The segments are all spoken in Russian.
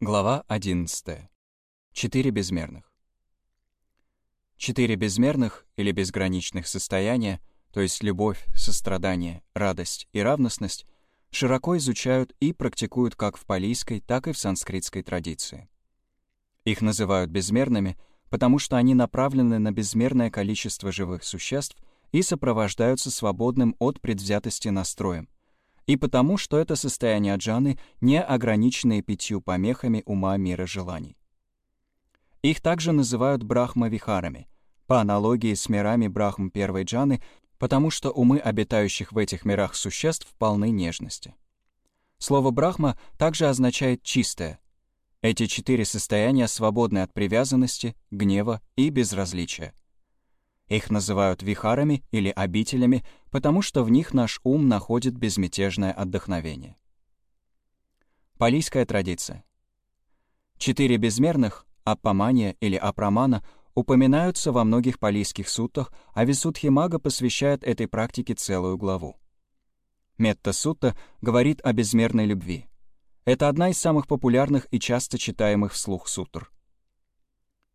Глава 11. Четыре безмерных. Четыре безмерных или безграничных состояния, то есть любовь, сострадание, радость и равностность, широко изучают и практикуют как в палийской, так и в санскритской традиции. Их называют безмерными, потому что они направлены на безмерное количество живых существ и сопровождаются свободным от предвзятости настроем, и потому, что это состояние джаны не ограниченные пятью помехами ума мира желаний. Их также называют брахма-вихарами, по аналогии с мирами брахм первой джаны, потому что умы обитающих в этих мирах существ полны нежности. Слово «брахма» также означает «чистое». Эти четыре состояния свободны от привязанности, гнева и безразличия. Их называют вихарами или обителями, потому что в них наш ум находит безмятежное отдохновение. Палийская традиция. Четыре безмерных, аппамания или апрамана, упоминаются во многих палийских суттах, а Висудхимага посвящает этой практике целую главу. Метта Сутта говорит о безмерной любви. Это одна из самых популярных и часто читаемых вслух сутр.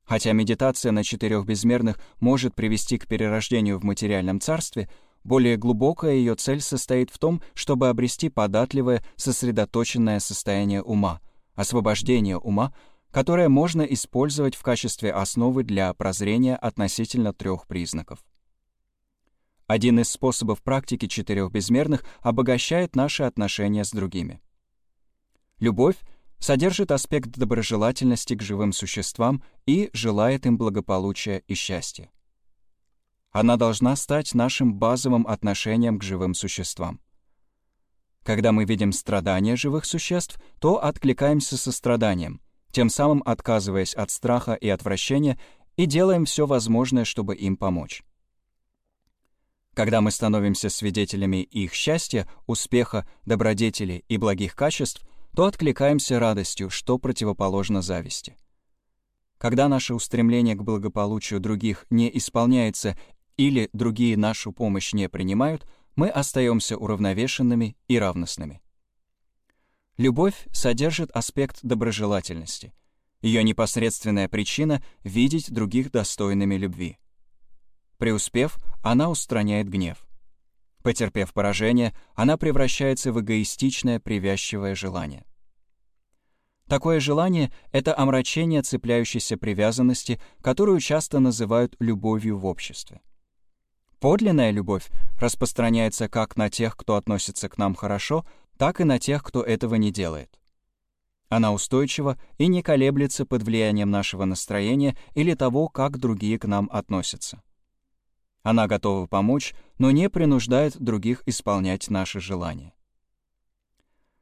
Хотя медитация на четырех безмерных может привести к перерождению в материальном царстве, более глубокая ее цель состоит в том, чтобы обрести податливое, сосредоточенное состояние ума, освобождение ума, которое можно использовать в качестве основы для прозрения относительно трех признаков. Один из способов практики четырех безмерных обогащает наши отношения с другими. Любовь содержит аспект доброжелательности к живым существам и желает им благополучия и счастья. Она должна стать нашим базовым отношением к живым существам. Когда мы видим страдания живых существ, то откликаемся со страданием, тем самым отказываясь от страха и отвращения и делаем все возможное, чтобы им помочь. Когда мы становимся свидетелями их счастья, успеха, добродетели и благих качеств, то откликаемся радостью, что противоположно зависти. Когда наше устремление к благополучию других не исполняется или другие нашу помощь не принимают, мы остаемся уравновешенными и равностными. Любовь содержит аспект доброжелательности. Ее непосредственная причина — видеть других достойными любви. Преуспев, она устраняет гнев. Потерпев поражение, она превращается в эгоистичное привязчивое желание. Такое желание — это омрачение цепляющейся привязанности, которую часто называют любовью в обществе. Подлинная любовь распространяется как на тех, кто относится к нам хорошо, так и на тех, кто этого не делает. Она устойчива и не колеблется под влиянием нашего настроения или того, как другие к нам относятся. Она готова помочь, но не принуждает других исполнять наши желания.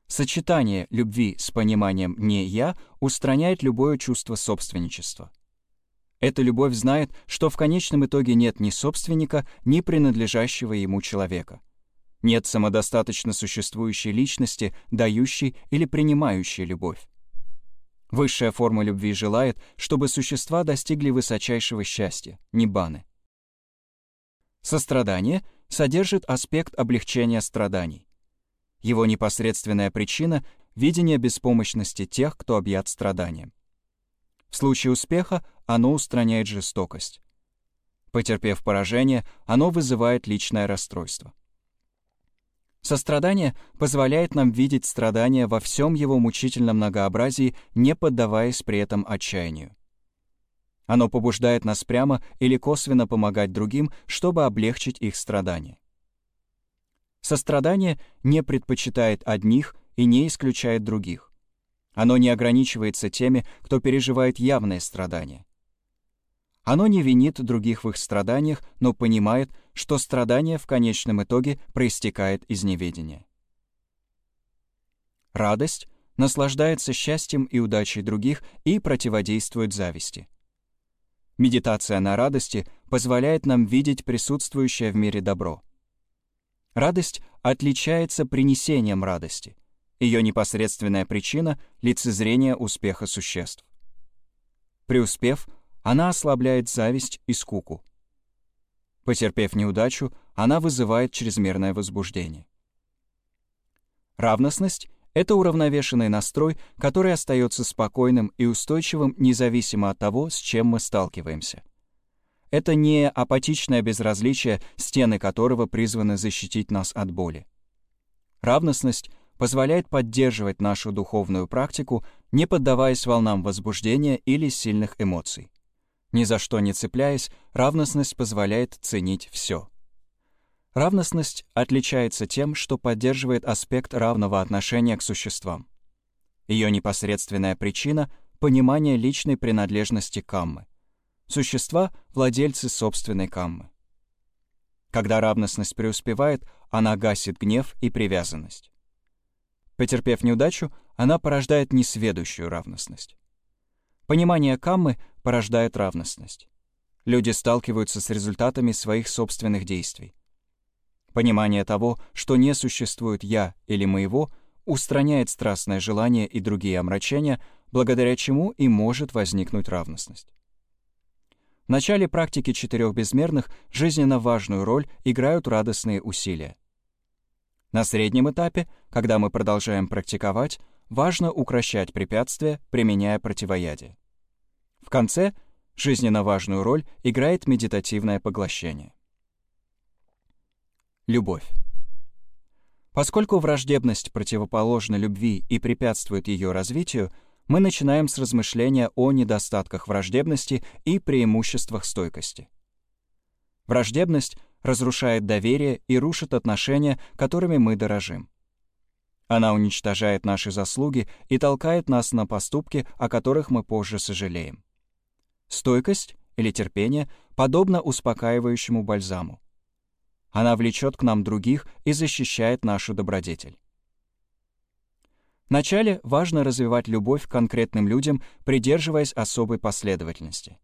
Сочетание любви с пониманием «не я» устраняет любое чувство собственничества. Эта любовь знает, что в конечном итоге нет ни собственника, ни принадлежащего ему человека. Нет самодостаточно существующей личности, дающей или принимающей любовь. Высшая форма любви желает, чтобы существа достигли высочайшего счастья, ниббаны. Сострадание содержит аспект облегчения страданий. Его непосредственная причина — видение беспомощности тех, кто объят страданием. В случае успеха оно устраняет жестокость. Потерпев поражение, оно вызывает личное расстройство. Сострадание позволяет нам видеть страдания во всем его мучительном многообразии, не поддаваясь при этом отчаянию. Оно побуждает нас прямо или косвенно помогать другим, чтобы облегчить их страдания. Сострадание не предпочитает одних и не исключает других. Оно не ограничивается теми, кто переживает явные страдания. Оно не винит других в их страданиях, но понимает, что страдание в конечном итоге проистекает из неведения. Радость наслаждается счастьем и удачей других и противодействует зависти. Медитация на радости позволяет нам видеть присутствующее в мире добро. Радость отличается принесением радости. Ее непосредственная причина — лицезрение успеха существ. Преуспев, она ослабляет зависть и скуку. Потерпев неудачу, она вызывает чрезмерное возбуждение. Равностность Это уравновешенный настрой, который остается спокойным и устойчивым независимо от того, с чем мы сталкиваемся. Это не апатичное безразличие, стены которого призваны защитить нас от боли. Равностность позволяет поддерживать нашу духовную практику, не поддаваясь волнам возбуждения или сильных эмоций. Ни за что не цепляясь, равностность позволяет ценить все. Равностность отличается тем, что поддерживает аспект равного отношения к существам. Ее непосредственная причина — понимание личной принадлежности каммы. Существа — владельцы собственной каммы. Когда равностность преуспевает, она гасит гнев и привязанность. Потерпев неудачу, она порождает несведущую равностность. Понимание каммы порождает равностность. Люди сталкиваются с результатами своих собственных действий. Понимание того, что не существует «я» или «моего», устраняет страстное желание и другие омрачения, благодаря чему и может возникнуть равностность. В начале практики четырех безмерных жизненно важную роль играют радостные усилия. На среднем этапе, когда мы продолжаем практиковать, важно укращать препятствия, применяя противоядие. В конце жизненно важную роль играет медитативное поглощение. Любовь. Поскольку враждебность противоположна любви и препятствует ее развитию, мы начинаем с размышления о недостатках враждебности и преимуществах стойкости. Враждебность разрушает доверие и рушит отношения, которыми мы дорожим. Она уничтожает наши заслуги и толкает нас на поступки, о которых мы позже сожалеем. Стойкость или терпение подобно успокаивающему бальзаму. Она влечет к нам других и защищает нашу добродетель. Вначале важно развивать любовь к конкретным людям, придерживаясь особой последовательности.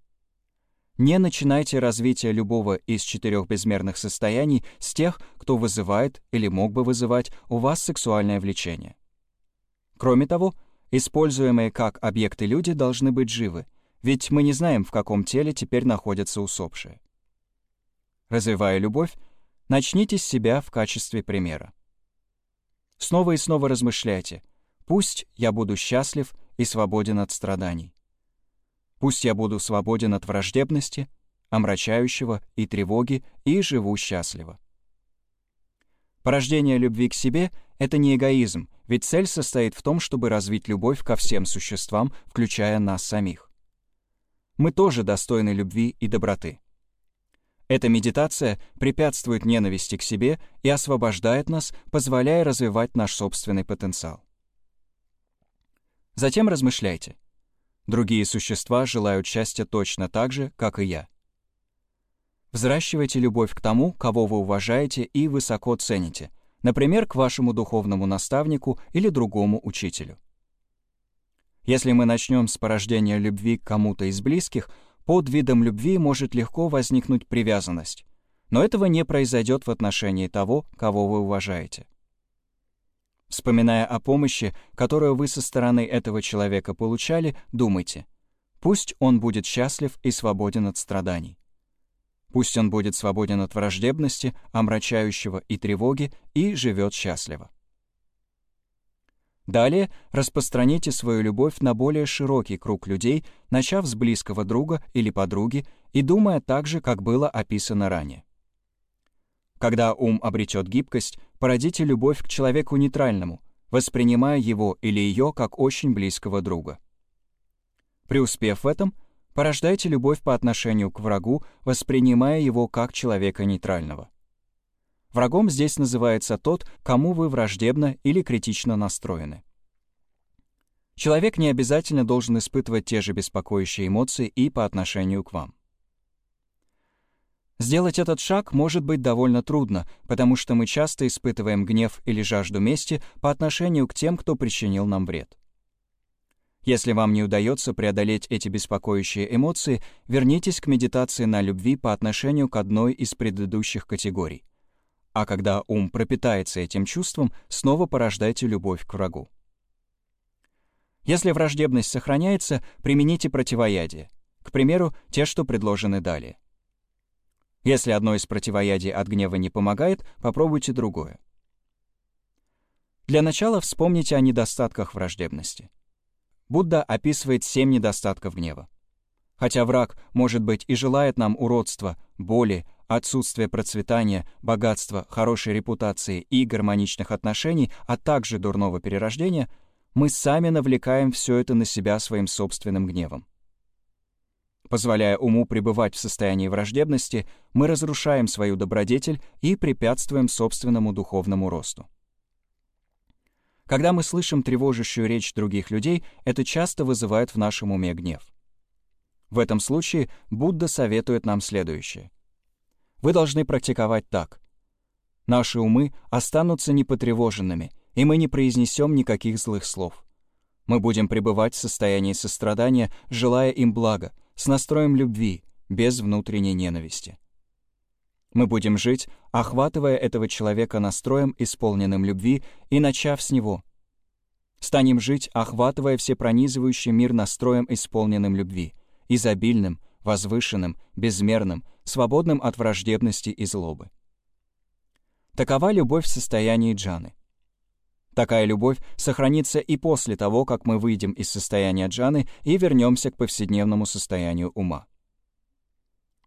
Не начинайте развитие любого из четырех безмерных состояний с тех, кто вызывает или мог бы вызывать у вас сексуальное влечение. Кроме того, используемые как объекты люди должны быть живы, ведь мы не знаем, в каком теле теперь находятся усопшие. Развивая любовь, Начните с себя в качестве примера. Снова и снова размышляйте. Пусть я буду счастлив и свободен от страданий. Пусть я буду свободен от враждебности, омрачающего и тревоги, и живу счастливо. Порождение любви к себе — это не эгоизм, ведь цель состоит в том, чтобы развить любовь ко всем существам, включая нас самих. Мы тоже достойны любви и доброты. Эта медитация препятствует ненависти к себе и освобождает нас, позволяя развивать наш собственный потенциал. Затем размышляйте. Другие существа желают счастья точно так же, как и я. Взращивайте любовь к тому, кого вы уважаете и высоко цените, например, к вашему духовному наставнику или другому учителю. Если мы начнем с порождения любви к кому-то из близких — под видом любви может легко возникнуть привязанность, но этого не произойдет в отношении того, кого вы уважаете. Вспоминая о помощи, которую вы со стороны этого человека получали, думайте, пусть он будет счастлив и свободен от страданий. Пусть он будет свободен от враждебности, омрачающего и тревоги, и живет счастливо. Далее распространите свою любовь на более широкий круг людей, начав с близкого друга или подруги и думая так же, как было описано ранее. Когда ум обретет гибкость, породите любовь к человеку нейтральному, воспринимая его или ее как очень близкого друга. Преуспев в этом, порождайте любовь по отношению к врагу, воспринимая его как человека нейтрального. Врагом здесь называется тот, кому вы враждебно или критично настроены. Человек не обязательно должен испытывать те же беспокоящие эмоции и по отношению к вам. Сделать этот шаг может быть довольно трудно, потому что мы часто испытываем гнев или жажду мести по отношению к тем, кто причинил нам вред. Если вам не удается преодолеть эти беспокоящие эмоции, вернитесь к медитации на любви по отношению к одной из предыдущих категорий — а когда ум пропитается этим чувством, снова порождайте любовь к врагу. Если враждебность сохраняется, примените противоядие. К примеру, те, что предложены далее. Если одно из противоядий от гнева не помогает, попробуйте другое. Для начала вспомните о недостатках враждебности. Будда описывает семь недостатков гнева. Хотя враг, может быть, и желает нам уродства, боли, отсутствия процветания, богатства, хорошей репутации и гармоничных отношений, а также дурного перерождения, мы сами навлекаем все это на себя своим собственным гневом. Позволяя уму пребывать в состоянии враждебности, мы разрушаем свою добродетель и препятствуем собственному духовному росту. Когда мы слышим тревожащую речь других людей, это часто вызывает в нашем уме гнев. В этом случае Будда советует нам следующее. Вы должны практиковать так. Наши умы останутся непотревоженными, и мы не произнесем никаких злых слов. Мы будем пребывать в состоянии сострадания, желая им блага, с настроем любви, без внутренней ненависти. Мы будем жить, охватывая этого человека настроем, исполненным любви, и начав с него. Станем жить, охватывая всепронизывающий мир настроем, исполненным любви, изобильным, возвышенным, безмерным, свободным от враждебности и злобы. Такова любовь в состоянии джаны. Такая любовь сохранится и после того, как мы выйдем из состояния джаны и вернемся к повседневному состоянию ума.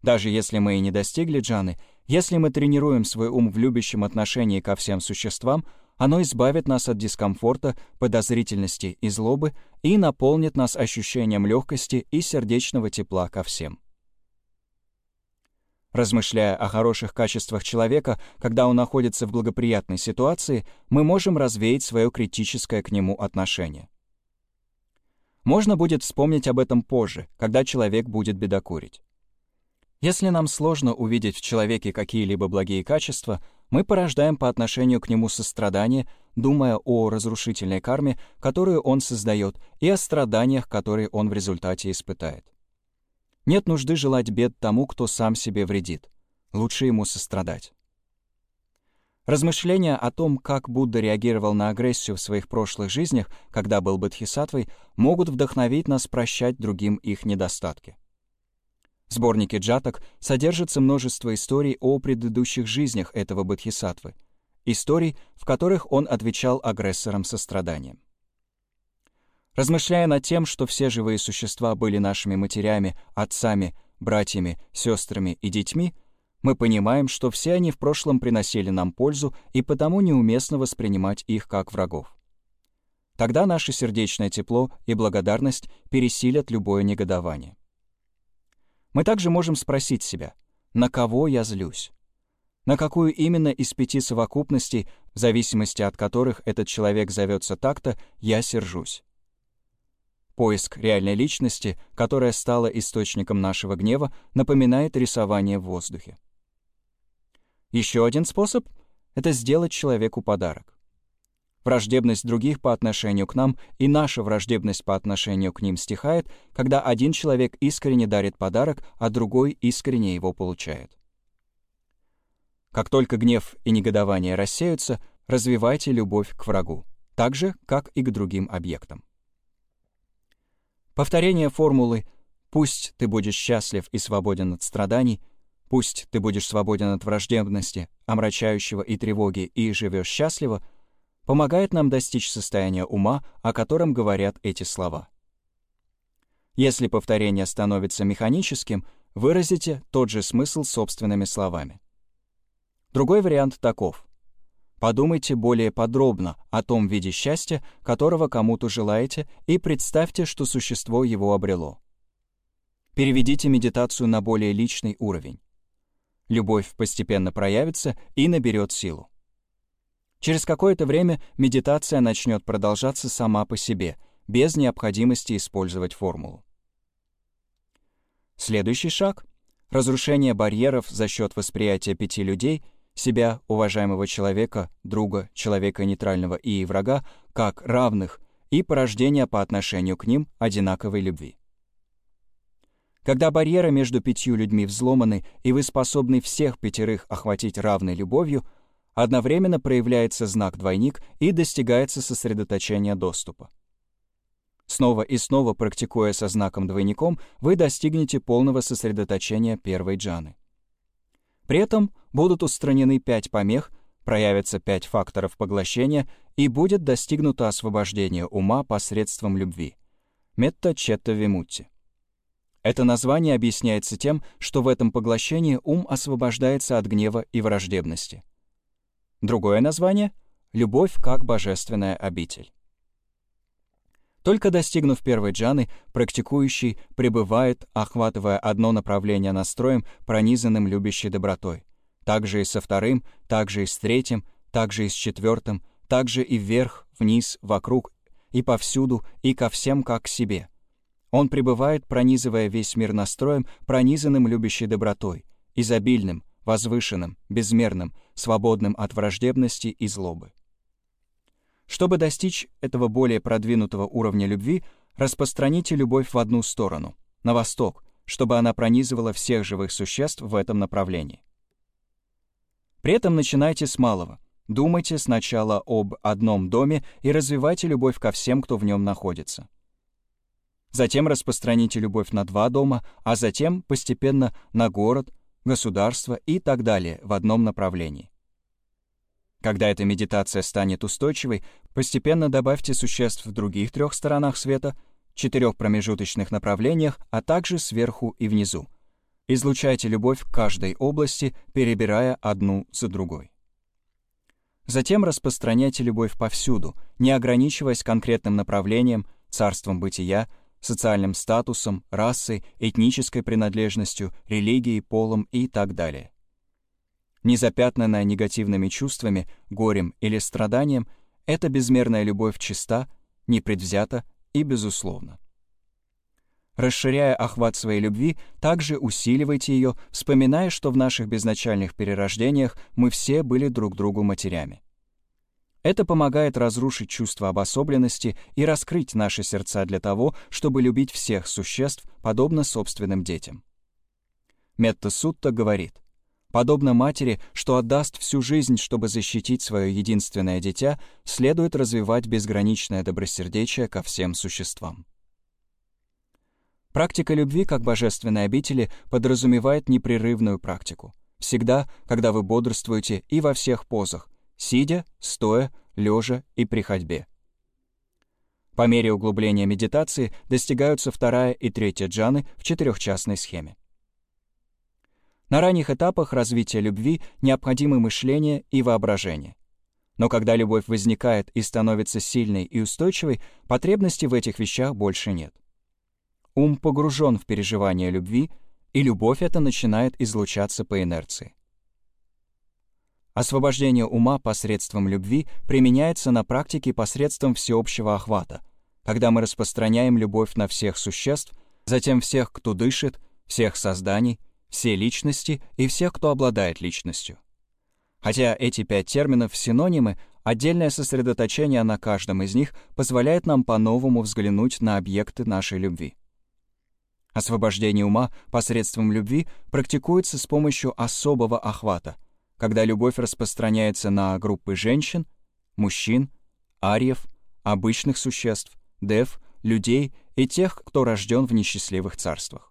Даже если мы и не достигли джаны, если мы тренируем свой ум в любящем отношении ко всем существам, оно избавит нас от дискомфорта, подозрительности и злобы и наполнит нас ощущением легкости и сердечного тепла ко всем. Размышляя о хороших качествах человека, когда он находится в благоприятной ситуации, мы можем развеять свое критическое к нему отношение. Можно будет вспомнить об этом позже, когда человек будет бедокурить. Если нам сложно увидеть в человеке какие-либо благие качества, мы порождаем по отношению к нему сострадание, думая о разрушительной карме, которую он создает, и о страданиях, которые он в результате испытает. Нет нужды желать бед тому, кто сам себе вредит. Лучше ему сострадать. Размышления о том, как Будда реагировал на агрессию в своих прошлых жизнях, когда был бодхисаттвой, могут вдохновить нас прощать другим их недостатки. В сборнике джаток содержится множество историй о предыдущих жизнях этого бодхисаттвы, историй, в которых он отвечал агрессорам состраданием. Размышляя над тем, что все живые существа были нашими матерями, отцами, братьями, сестрами и детьми, мы понимаем, что все они в прошлом приносили нам пользу и потому неуместно воспринимать их как врагов. Тогда наше сердечное тепло и благодарность пересилят любое негодование. Мы также можем спросить себя, на кого я злюсь? На какую именно из пяти совокупностей, в зависимости от которых этот человек зовется так-то, я сержусь? Поиск реальной личности, которая стала источником нашего гнева, напоминает рисование в воздухе. Еще один способ — это сделать человеку подарок. Враждебность других по отношению к нам и наша враждебность по отношению к ним стихает, когда один человек искренне дарит подарок, а другой искренне его получает. Как только гнев и негодование рассеются, развивайте любовь к врагу, так же, как и к другим объектам. Повторение формулы «пусть ты будешь счастлив и свободен от страданий», «пусть ты будешь свободен от враждебности, омрачающего и тревоги и живешь счастливо» помогает нам достичь состояния ума, о котором говорят эти слова. Если повторение становится механическим, выразите тот же смысл собственными словами. Другой вариант таков. Подумайте более подробно о том виде счастья, которого кому-то желаете, и представьте, что существо его обрело. Переведите медитацию на более личный уровень. Любовь постепенно проявится и наберет силу. Через какое-то время медитация начнет продолжаться сама по себе, без необходимости использовать формулу. Следующий шаг — разрушение барьеров за счет восприятия пяти людей, себя, уважаемого человека, друга, человека нейтрального и врага, как равных, и порождение по отношению к ним одинаковой любви. Когда барьеры между пятью людьми взломаны, и вы способны всех пятерых охватить равной любовью — Одновременно проявляется знак «двойник» и достигается сосредоточение доступа. Снова и снова практикуя со знаком двойником, вы достигнете полного сосредоточения первой джаны. При этом будут устранены пять помех, проявятся пять факторов поглощения и будет достигнуто освобождение ума посредством любви. Метта Четта Вимутти. Это название объясняется тем, что в этом поглощении ум освобождается от гнева и враждебности. Другое название — любовь как божественная обитель. Только достигнув первой джаны, практикующий пребывает, охватывая одно направление настроем, пронизанным любящей добротой. Также и со вторым, также и с третьим, также и с четвертым, также и вверх, вниз, вокруг, и повсюду, и ко всем как к себе. Он пребывает, пронизывая весь мир настроем, пронизанным любящей добротой, изобильным, возвышенным, безмерным, свободным от враждебности и злобы. Чтобы достичь этого более продвинутого уровня любви, распространите любовь в одну сторону, на восток, чтобы она пронизывала всех живых существ в этом направлении. При этом начинайте с малого. Думайте сначала об одном доме и развивайте любовь ко всем, кто в нем находится. Затем распространите любовь на два дома, а затем постепенно на город, государство и так далее в одном направлении. Когда эта медитация станет устойчивой, постепенно добавьте существ в других трех сторонах света, четырех промежуточных направлениях, а также сверху и внизу. Излучайте любовь в каждой области, перебирая одну за другой. Затем распространяйте любовь повсюду, не ограничиваясь конкретным направлением, царством бытия, социальным статусом, расой, этнической принадлежностью, религией, полом и так далее не запятнанная негативными чувствами, горем или страданием, эта безмерная любовь чиста, непредвзята и безусловна. Расширяя охват своей любви, также усиливайте ее, вспоминая, что в наших безначальных перерождениях мы все были друг другу матерями. Это помогает разрушить чувство обособленности и раскрыть наши сердца для того, чтобы любить всех существ, подобно собственным детям. Метта Сутта говорит, Подобно матери, что отдаст всю жизнь, чтобы защитить свое единственное дитя, следует развивать безграничное добросердечие ко всем существам. Практика любви как божественной обители подразумевает непрерывную практику. Всегда, когда вы бодрствуете и во всех позах, сидя, стоя, лежа и при ходьбе. По мере углубления медитации достигаются вторая и третья джаны в четырехчастной схеме. На ранних этапах развития любви необходимы мышление и воображение. Но когда любовь возникает и становится сильной и устойчивой, потребности в этих вещах больше нет. Ум погружен в переживание любви, и любовь эта начинает излучаться по инерции. Освобождение ума посредством любви применяется на практике посредством всеобщего охвата, когда мы распространяем любовь на всех существ, затем всех, кто дышит, всех созданий — все личности и всех, кто обладает личностью. Хотя эти пять терминов синонимы, отдельное сосредоточение на каждом из них позволяет нам по-новому взглянуть на объекты нашей любви. Освобождение ума посредством любви практикуется с помощью особого охвата, когда любовь распространяется на группы женщин, мужчин, ариев, обычных существ, дев, людей и тех, кто рожден в несчастливых царствах.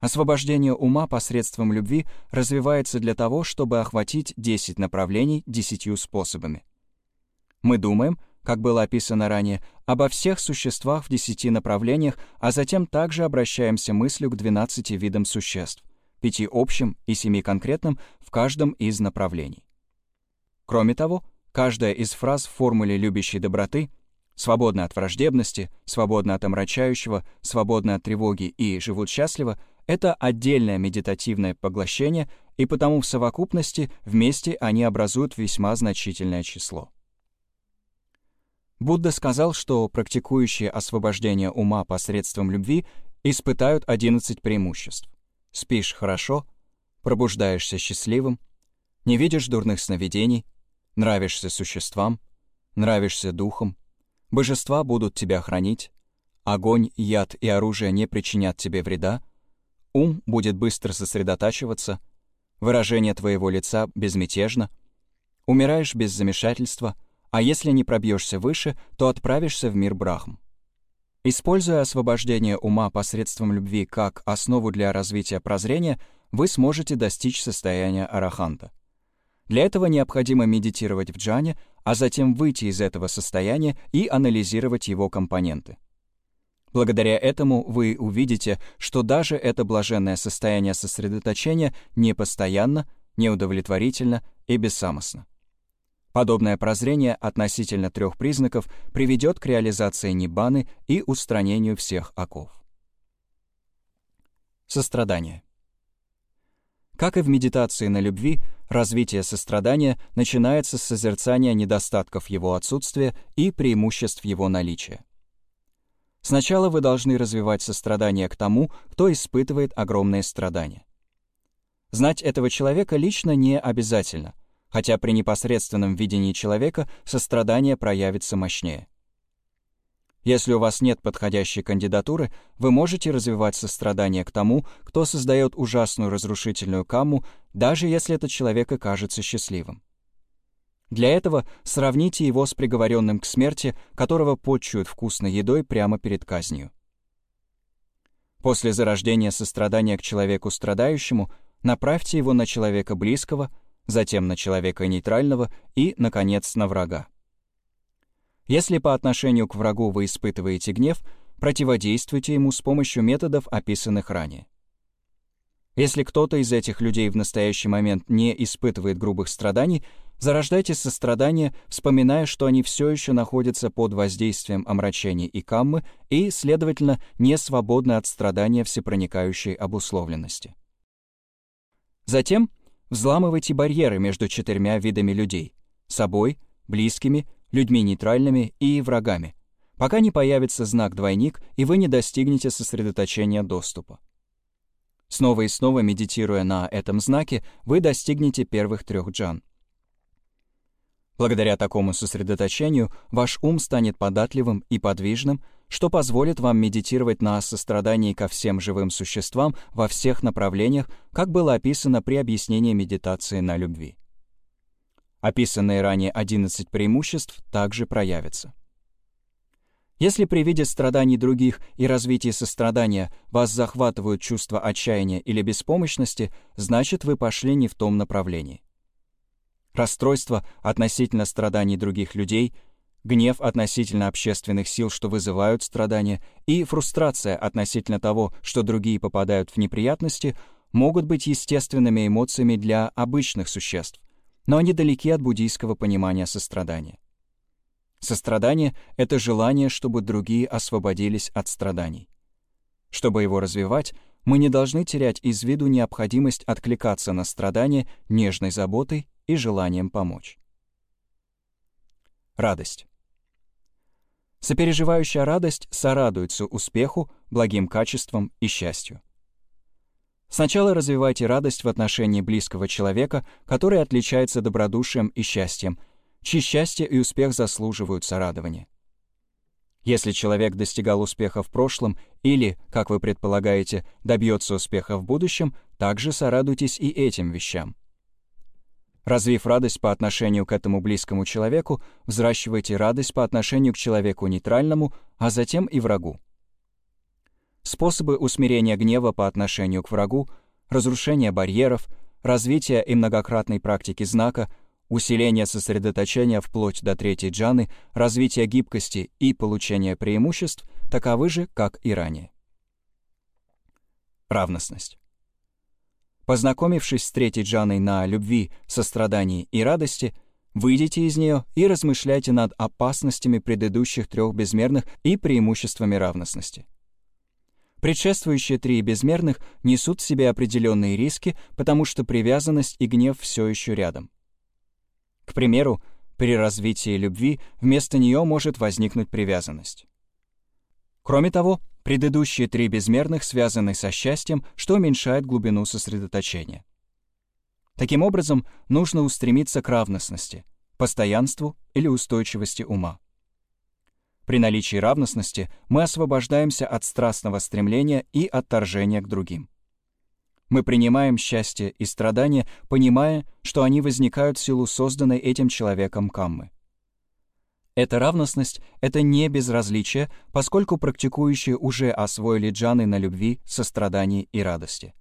Освобождение ума посредством любви развивается для того, чтобы охватить 10 направлений десятью способами. Мы думаем, как было описано ранее, обо всех существах в десяти направлениях, а затем также обращаемся мыслью к 12 видам существ, пяти общим и семи конкретным в каждом из направлений. Кроме того, каждая из фраз в формуле любящей доброты свободны от враждебности, свободны от омрачающего, свободны от тревоги и живут счастливо — это отдельное медитативное поглощение, и потому в совокупности вместе они образуют весьма значительное число. Будда сказал, что практикующие освобождение ума посредством любви испытают 11 преимуществ. Спишь хорошо, пробуждаешься счастливым, не видишь дурных сновидений, нравишься существам, нравишься духом, божества будут тебя хранить, огонь, яд и оружие не причинят тебе вреда, ум будет быстро сосредотачиваться, выражение твоего лица безмятежно, умираешь без замешательства, а если не пробьешься выше, то отправишься в мир Брахм. Используя освобождение ума посредством любви как основу для развития прозрения, вы сможете достичь состояния араханта. Для этого необходимо медитировать в джане, а затем выйти из этого состояния и анализировать его компоненты. Благодаря этому вы увидите, что даже это блаженное состояние сосредоточения не постоянно, неудовлетворительно и бессамостно. Подобное прозрение относительно трех признаков приведет к реализации ниббаны и устранению всех оков. Сострадание. Как и в медитации на любви, развитие сострадания начинается с созерцания недостатков его отсутствия и преимуществ его наличия. Сначала вы должны развивать сострадание к тому, кто испытывает огромные страдания. Знать этого человека лично не обязательно, хотя при непосредственном видении человека сострадание проявится мощнее. Если у вас нет подходящей кандидатуры, вы можете развивать сострадание к тому, кто создает ужасную разрушительную камму, даже если этот человек и кажется счастливым. Для этого сравните его с приговоренным к смерти, которого почуют вкусной едой прямо перед казнью. После зарождения сострадания к человеку страдающему направьте его на человека близкого, затем на человека нейтрального и, наконец, на врага. Если по отношению к врагу вы испытываете гнев, противодействуйте ему с помощью методов, описанных ранее. Если кто-то из этих людей в настоящий момент не испытывает грубых страданий, Зарождайте сострадание, вспоминая, что они все еще находятся под воздействием омрачений и каммы и, следовательно, не свободны от страдания всепроникающей обусловленности. Затем взламывайте барьеры между четырьмя видами людей — собой, близкими, людьми нейтральными и врагами, пока не появится знак «двойник» и вы не достигнете сосредоточения доступа. Снова и снова медитируя на этом знаке, вы достигнете первых трех джан. Благодаря такому сосредоточению ваш ум станет податливым и подвижным, что позволит вам медитировать на сострадании ко всем живым существам во всех направлениях, как было описано при объяснении медитации на любви. Описанные ранее 11 преимуществ также проявятся. Если при виде страданий других и развитии сострадания вас захватывают чувства отчаяния или беспомощности, значит, вы пошли не в том направлении расстройство относительно страданий других людей, гнев относительно общественных сил, что вызывают страдания, и фрустрация относительно того, что другие попадают в неприятности, могут быть естественными эмоциями для обычных существ, но они далеки от буддийского понимания сострадания. Сострадание — это желание, чтобы другие освободились от страданий. Чтобы его развивать, мы не должны терять из виду необходимость откликаться на страдания нежной заботой и желанием помочь. Радость. Сопереживающая радость сорадуется успеху, благим качествам и счастью. Сначала развивайте радость в отношении близкого человека, который отличается добродушием и счастьем, чьи счастье и успех заслуживают сорадования. Если человек достигал успеха в прошлом или, как вы предполагаете, добьется успеха в будущем, также сорадуйтесь и этим вещам. Развив радость по отношению к этому близкому человеку, взращивайте радость по отношению к человеку нейтральному, а затем и врагу. Способы усмирения гнева по отношению к врагу, разрушение барьеров, развитие и многократной практики знака, усиление сосредоточения вплоть до третьей джаны, развитие гибкости и получение преимуществ таковы же, как и ранее. Равностность. Познакомившись с третьей джаной на любви, сострадании и радости, выйдите из нее и размышляйте над опасностями предыдущих трех безмерных и преимуществами равностности. Предшествующие три безмерных несут в себе определенные риски, потому что привязанность и гнев все еще рядом. К примеру, при развитии любви вместо нее может возникнуть привязанность. Кроме того, Предыдущие три безмерных связаны со счастьем, что уменьшает глубину сосредоточения. Таким образом, нужно устремиться к равностности, постоянству или устойчивости ума. При наличии равностности мы освобождаемся от страстного стремления и отторжения к другим. Мы принимаем счастье и страдания, понимая, что они возникают в силу созданной этим человеком каммы. Эта равностность — это не безразличие, поскольку практикующие уже освоили джаны на любви, сострадании и радости.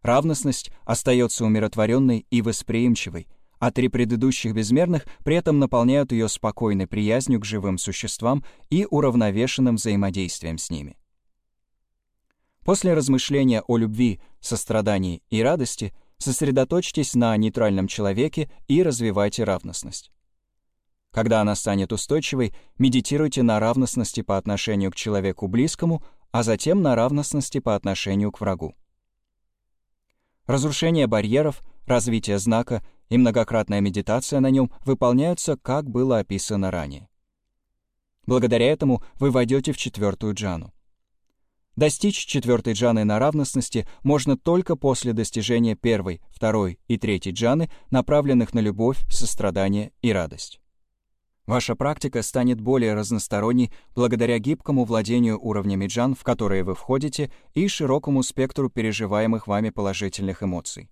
Равностность остается умиротворенной и восприимчивой, а три предыдущих безмерных при этом наполняют ее спокойной приязнью к живым существам и уравновешенным взаимодействием с ними. После размышления о любви, сострадании и радости сосредоточьтесь на нейтральном человеке и развивайте равностность. Когда она станет устойчивой, медитируйте на равностности по отношению к человеку близкому, а затем на равностности по отношению к врагу. Разрушение барьеров, развитие знака и многократная медитация на нем выполняются, как было описано ранее. Благодаря этому вы войдете в четвертую джану. Достичь четвертой джаны на равностности можно только после достижения первой, второй и третьей джаны, направленных на любовь, сострадание и радость. Ваша практика станет более разносторонней благодаря гибкому владению уровнями джан, в которые вы входите, и широкому спектру переживаемых вами положительных эмоций.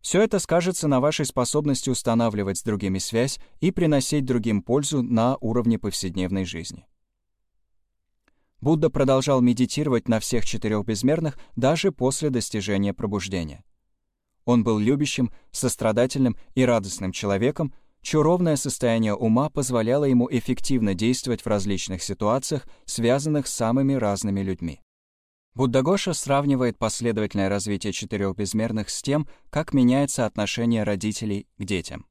Все это скажется на вашей способности устанавливать с другими связь и приносить другим пользу на уровне повседневной жизни. Будда продолжал медитировать на всех четырех безмерных даже после достижения пробуждения. Он был любящим, сострадательным и радостным человеком, чье ровное состояние ума позволяло ему эффективно действовать в различных ситуациях, связанных с самыми разными людьми. Буддагоша сравнивает последовательное развитие четырех безмерных с тем, как меняется отношение родителей к детям.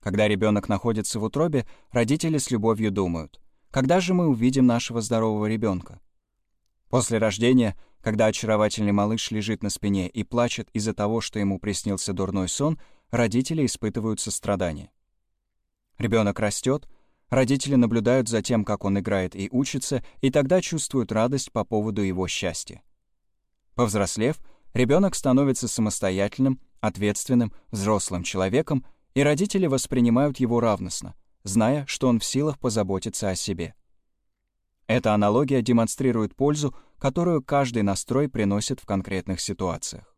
Когда ребенок находится в утробе, родители с любовью думают, когда же мы увидим нашего здорового ребенка? После рождения, когда очаровательный малыш лежит на спине и плачет из-за того, что ему приснился дурной сон, родители испытывают сострадание. Ребенок растет, родители наблюдают за тем, как он играет и учится, и тогда чувствуют радость по поводу его счастья. Повзрослев, ребенок становится самостоятельным, ответственным, взрослым человеком, и родители воспринимают его равностно, зная, что он в силах позаботиться о себе. Эта аналогия демонстрирует пользу, которую каждый настрой приносит в конкретных ситуациях.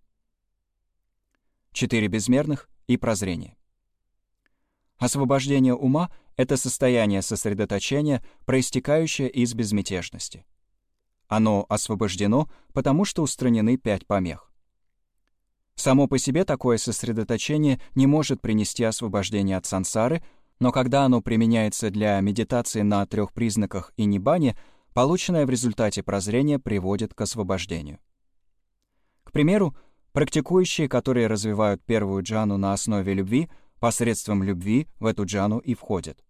Четыре безмерных и прозрение. Освобождение ума — это состояние сосредоточения, проистекающее из безмятежности. Оно освобождено, потому что устранены пять помех. Само по себе такое сосредоточение не может принести освобождение от сансары, но когда оно применяется для медитации на трех признаках и нибане, полученное в результате прозрения приводит к освобождению. К примеру, Практикующие, которые развивают первую джану на основе любви, посредством любви в эту джану и входят.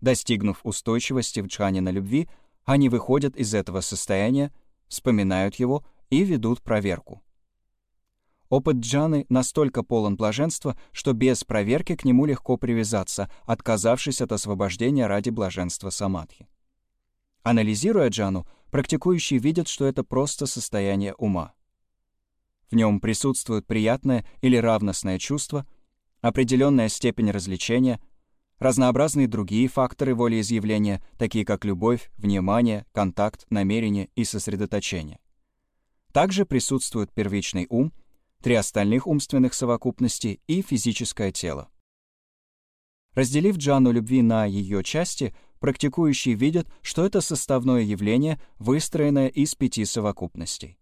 Достигнув устойчивости в джане на любви, они выходят из этого состояния, вспоминают его и ведут проверку. Опыт джаны настолько полон блаженства, что без проверки к нему легко привязаться, отказавшись от освобождения ради блаженства самадхи. Анализируя джану, практикующие видят, что это просто состояние ума. В нем присутствует приятное или равностное чувство, определенная степень развлечения, разнообразные другие факторы волеизъявления, такие как любовь, внимание, контакт, намерение и сосредоточение. Также присутствует первичный ум, три остальных умственных совокупности и физическое тело. Разделив джану любви на ее части, практикующие видят, что это составное явление, выстроенное из пяти совокупностей.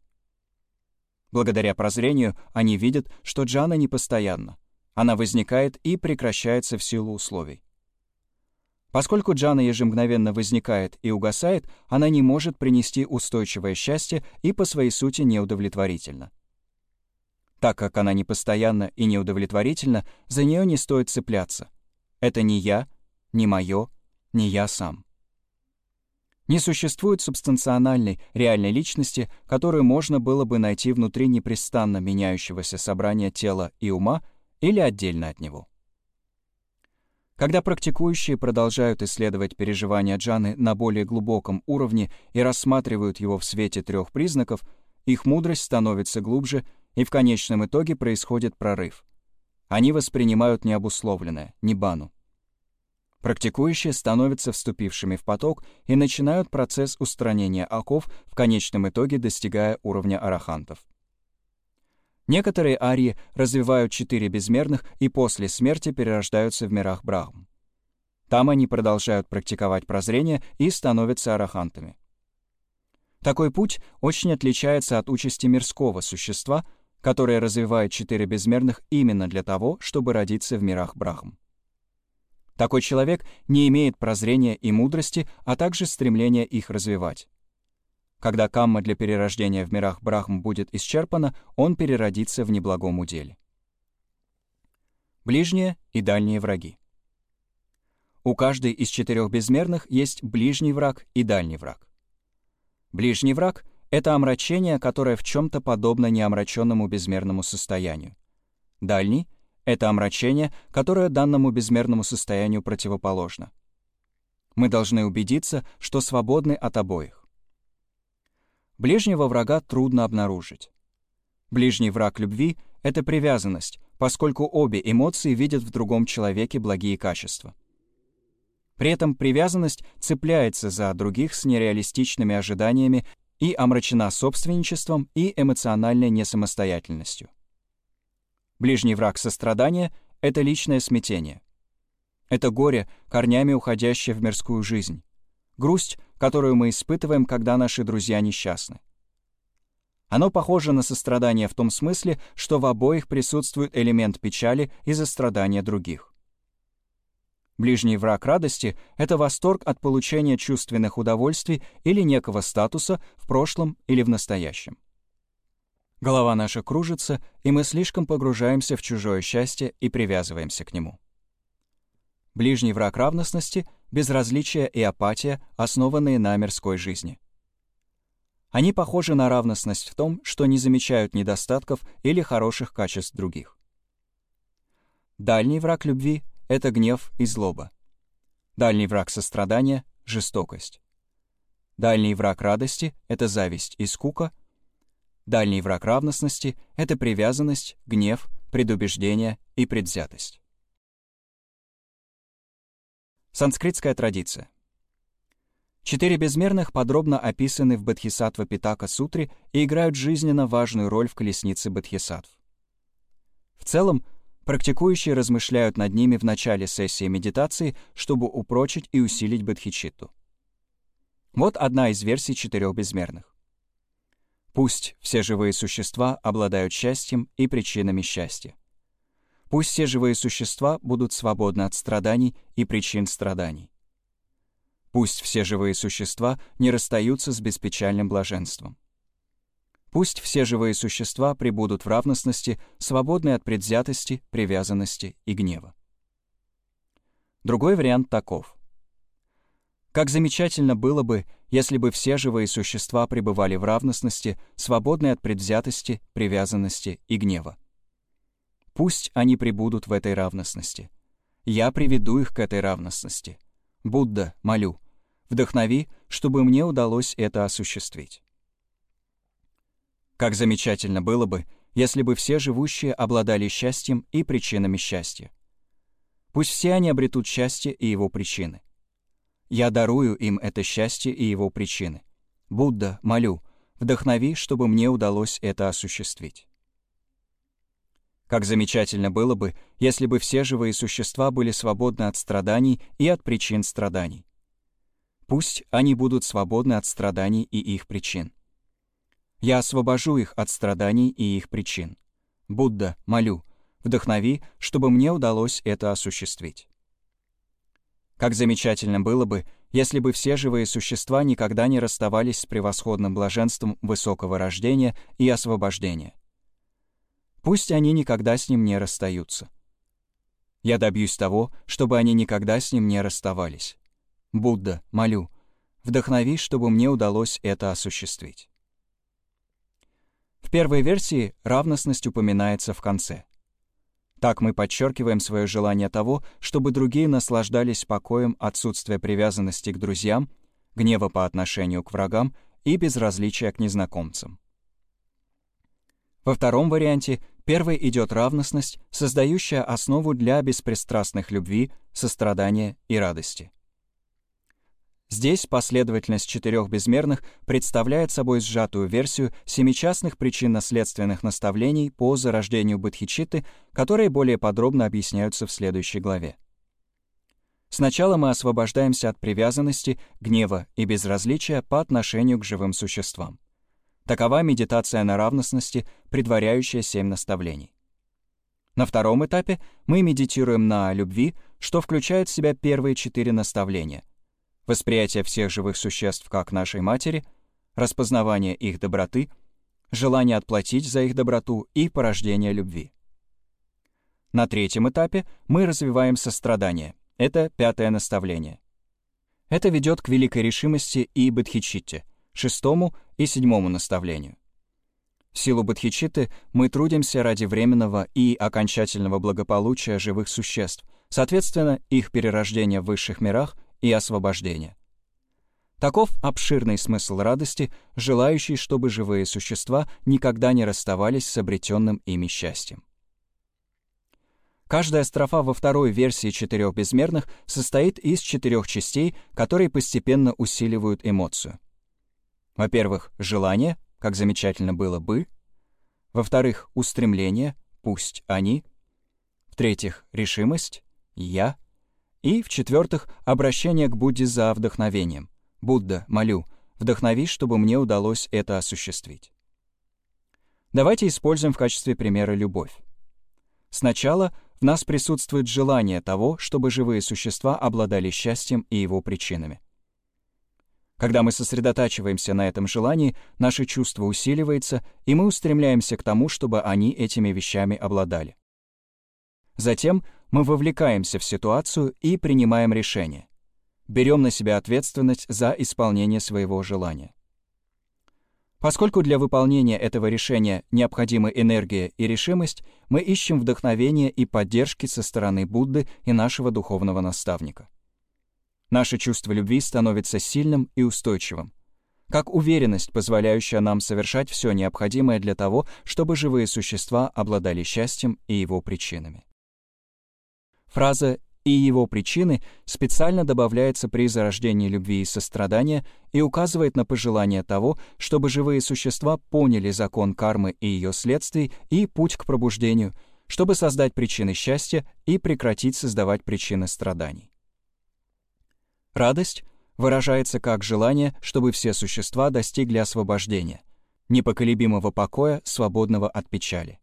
Благодаря прозрению они видят, что джана непостоянна. Она возникает и прекращается в силу условий. Поскольку джана ежемгновенно возникает и угасает, она не может принести устойчивое счастье и по своей сути неудовлетворительна. Так как она непостоянна и неудовлетворительна, за нее не стоит цепляться. Это не я, не мое, не я сам. Не существует субстанциональной, реальной личности, которую можно было бы найти внутри непрестанно меняющегося собрания тела и ума или отдельно от него. Когда практикующие продолжают исследовать переживания джаны на более глубоком уровне и рассматривают его в свете трех признаков, их мудрость становится глубже, и в конечном итоге происходит прорыв. Они воспринимают необусловленное, нибану. Практикующие становятся вступившими в поток и начинают процесс устранения оков, в конечном итоге достигая уровня арахантов. Некоторые арии развивают четыре безмерных и после смерти перерождаются в мирах Брахм. Там они продолжают практиковать прозрение и становятся арахантами. Такой путь очень отличается от участи мирского существа, которое развивает четыре безмерных именно для того, чтобы родиться в мирах Брахм. Такой человек не имеет прозрения и мудрости, а также стремления их развивать. Когда камма для перерождения в мирах Брахм будет исчерпана, он переродится в неблагом уделе. Ближние и дальние враги. У каждой из четырех безмерных есть ближний враг и дальний враг. Ближний враг — это омрачение, которое в чем-то подобно неомраченному безмерному состоянию. Дальний — это омрачение, которое данному безмерному состоянию противоположно. Мы должны убедиться, что свободны от обоих. Ближнего врага трудно обнаружить. Ближний враг любви — это привязанность, поскольку обе эмоции видят в другом человеке благие качества. При этом привязанность цепляется за других с нереалистичными ожиданиями и омрачена собственничеством и эмоциональной несамостоятельностью. Ближний враг сострадания — это личное смятение. Это горе, корнями уходящее в мирскую жизнь. Грусть, которую мы испытываем, когда наши друзья несчастны. Оно похоже на сострадание в том смысле, что в обоих присутствует элемент печали из-за страдания других. Ближний враг радости — это восторг от получения чувственных удовольствий или некого статуса в прошлом или в настоящем. Голова наша кружится, и мы слишком погружаемся в чужое счастье и привязываемся к нему. Ближний враг равностности — безразличие и апатия, основанные на мирской жизни. Они похожи на равностность в том, что не замечают недостатков или хороших качеств других. Дальний враг любви — это гнев и злоба. Дальний враг сострадания — жестокость. Дальний враг радости — это зависть и скука. Дальний враг равностности — это привязанность, гнев, предубеждение и предвзятость. Санскритская традиция. Четыре безмерных подробно описаны в Бодхисаттва Питака Сутре и играют жизненно важную роль в колеснице Бодхисаттв. В целом, практикующие размышляют над ними в начале сессии медитации, чтобы упрочить и усилить бодхичитту. Вот одна из версий четырех безмерных. Пусть все живые существа обладают счастьем и причинами счастья. Пусть все живые существа будут свободны от страданий и причин страданий. Пусть все живые существа не расстаются с беспечальным блаженством. Пусть все живые существа пребудут в равностности, свободные от предвзятости, привязанности и гнева. Другой вариант таков. Как замечательно было бы, если бы все живые существа пребывали в равностности, свободные от предвзятости, привязанности и гнева. Пусть они пребудут в этой равностности. Я приведу их к этой равностности. Будда, молю, вдохнови, чтобы мне удалось это осуществить. Как замечательно было бы, если бы все живущие обладали счастьем и причинами счастья. Пусть все они обретут счастье и его причины. Я дарую им это счастье и его причины. Будда, молю, вдохнови, чтобы мне удалось это осуществить. Как замечательно было бы, если бы все живые существа были свободны от страданий и от причин страданий. Пусть они будут свободны от страданий и их причин. Я освобожу их от страданий и их причин. Будда, молю, вдохнови, чтобы мне удалось это осуществить. Как замечательно было бы, если бы все живые существа никогда не расставались с превосходным блаженством высокого рождения и освобождения — Пусть они никогда с ним не расстаются. Я добьюсь того, чтобы они никогда с ним не расставались. Будда, молю, вдохнови, чтобы мне удалось это осуществить. В первой версии равностность упоминается в конце. Так мы подчеркиваем свое желание того, чтобы другие наслаждались покоем отсутствия привязанности к друзьям, гнева по отношению к врагам и безразличия к незнакомцам. Во втором варианте первой идет равностность, создающая основу для беспристрастных любви, сострадания и радости. Здесь последовательность четырех безмерных представляет собой сжатую версию семичастных причинно-следственных наставлений по зарождению бодхичитты, которые более подробно объясняются в следующей главе. Сначала мы освобождаемся от привязанности, гнева и безразличия по отношению к живым существам. Такова медитация на равностности, предваряющая семь наставлений. На втором этапе мы медитируем на любви, что включает в себя первые четыре наставления. Восприятие всех живых существ как нашей матери, распознавание их доброты, желание отплатить за их доброту и порождение любви. На третьем этапе мы развиваем сострадание. Это пятое наставление. Это ведет к великой решимости и бодхичитте, шестому и седьмому наставлению. В силу бодхичитты мы трудимся ради временного и окончательного благополучия живых существ, соответственно, их перерождения в высших мирах и освобождения. Таков обширный смысл радости, желающий, чтобы живые существа никогда не расставались с обретенным ими счастьем. Каждая строфа во второй версии четырех безмерных состоит из четырех частей, которые постепенно усиливают эмоцию. Во-первых, желание, как замечательно было бы. Во-вторых, устремление, пусть они. В-третьих, решимость, я. И, в-четвертых, обращение к Будде за вдохновением. Будда, молю, вдохнови, чтобы мне удалось это осуществить. Давайте используем в качестве примера любовь. Сначала в нас присутствует желание того, чтобы живые существа обладали счастьем и его причинами. Когда мы сосредотачиваемся на этом желании, наше чувство усиливается, и мы устремляемся к тому, чтобы они этими вещами обладали. Затем мы вовлекаемся в ситуацию и принимаем решение. Берем на себя ответственность за исполнение своего желания. Поскольку для выполнения этого решения необходимы энергия и решимость, мы ищем вдохновения и поддержки со стороны Будды и нашего духовного наставника. Наше чувство любви становится сильным и устойчивым, как уверенность, позволяющая нам совершать все необходимое для того, чтобы живые существа обладали счастьем и его причинами. Фраза «и его причины» специально добавляется при зарождении любви и сострадания и указывает на пожелание того, чтобы живые существа поняли закон кармы и ее следствий и путь к пробуждению, чтобы создать причины счастья и прекратить создавать причины страданий. Радость выражается как желание, чтобы все существа достигли освобождения, непоколебимого покоя, свободного от печали.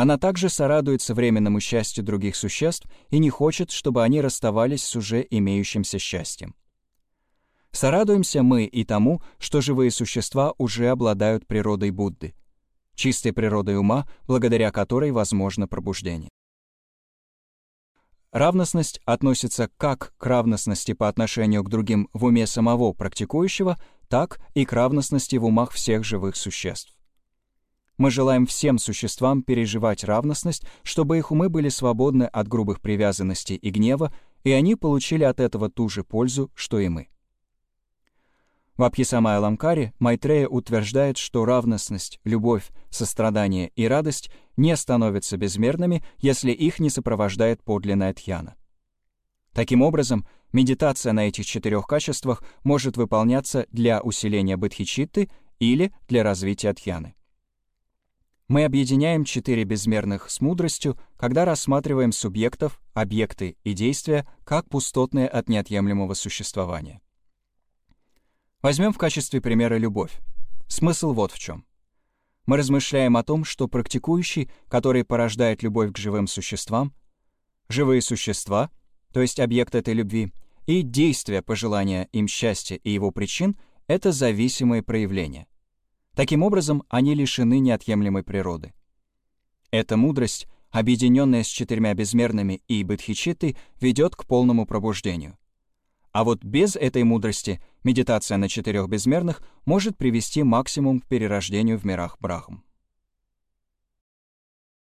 Она также сорадуется временному счастью других существ и не хочет, чтобы они расставались с уже имеющимся счастьем. Сорадуемся мы и тому, что живые существа уже обладают природой Будды, чистой природой ума, благодаря которой возможно пробуждение. Равностность относится как к равностности по отношению к другим в уме самого практикующего, так и к равностности в умах всех живых существ. Мы желаем всем существам переживать равностность, чтобы их умы были свободны от грубых привязанностей и гнева, и они получили от этого ту же пользу, что и мы. В Абхисамая Ламкаре Майтрея утверждает, что равностность, любовь, сострадание и радость не становятся безмерными, если их не сопровождает подлинная тхьяна. Таким образом, медитация на этих четырех качествах может выполняться для усиления бодхичитты или для развития тхьяны. Мы объединяем четыре безмерных с мудростью, когда рассматриваем субъектов, объекты и действия как пустотные от неотъемлемого существования. Возьмем в качестве примера любовь. Смысл вот в чем. Мы размышляем о том, что практикующий, который порождает любовь к живым существам, живые существа, то есть объект этой любви, и действия пожелания им счастья и его причин — это зависимые проявления. Таким образом, они лишены неотъемлемой природы. Эта мудрость, объединенная с четырьмя безмерными и бодхичиттой, ведет к полному пробуждению. А вот без этой мудрости медитация на четырех безмерных может привести максимум к перерождению в мирах Брахм.